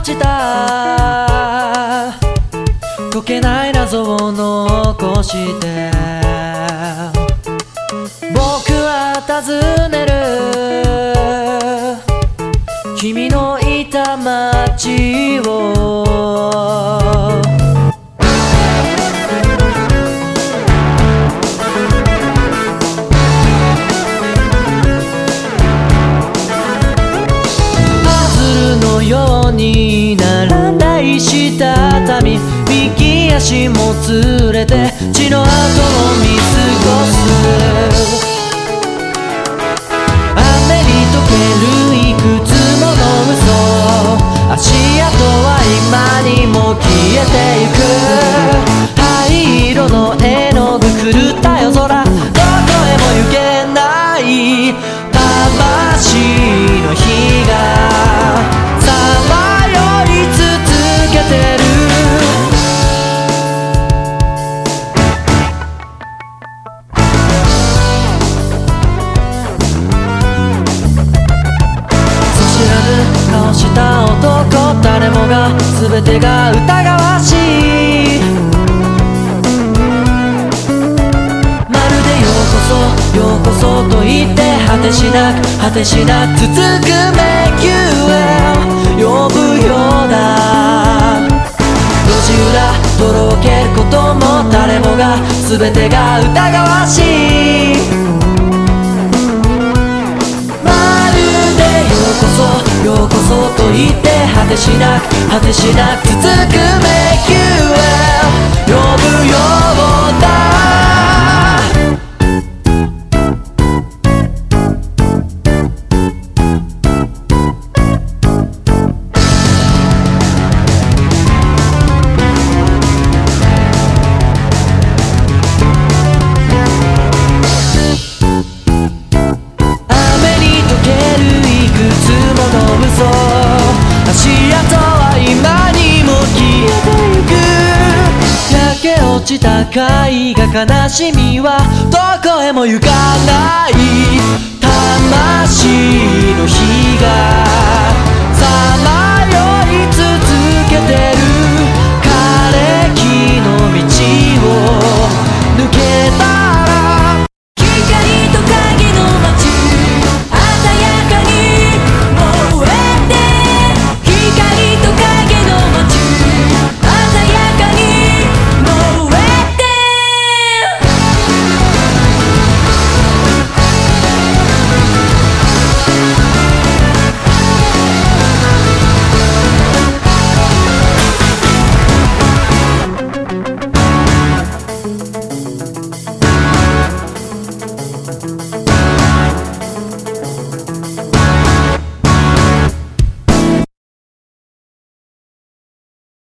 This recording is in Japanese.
落ちた。解けない謎を残して。僕は尋ねる。君のいた街。にならないしたたみ右足も連れて全てが疑わしい。まるでようこそようこそと言って果てしなく果てしなく続く迷宮へ。呼ぶようだ。路地裏とろけることも誰もが全てが疑わしい。と言って果てしなく果てしなく続く迷宮へ呼ぶよ落ちた絵画悲しみはどこへも行かない。魂の火が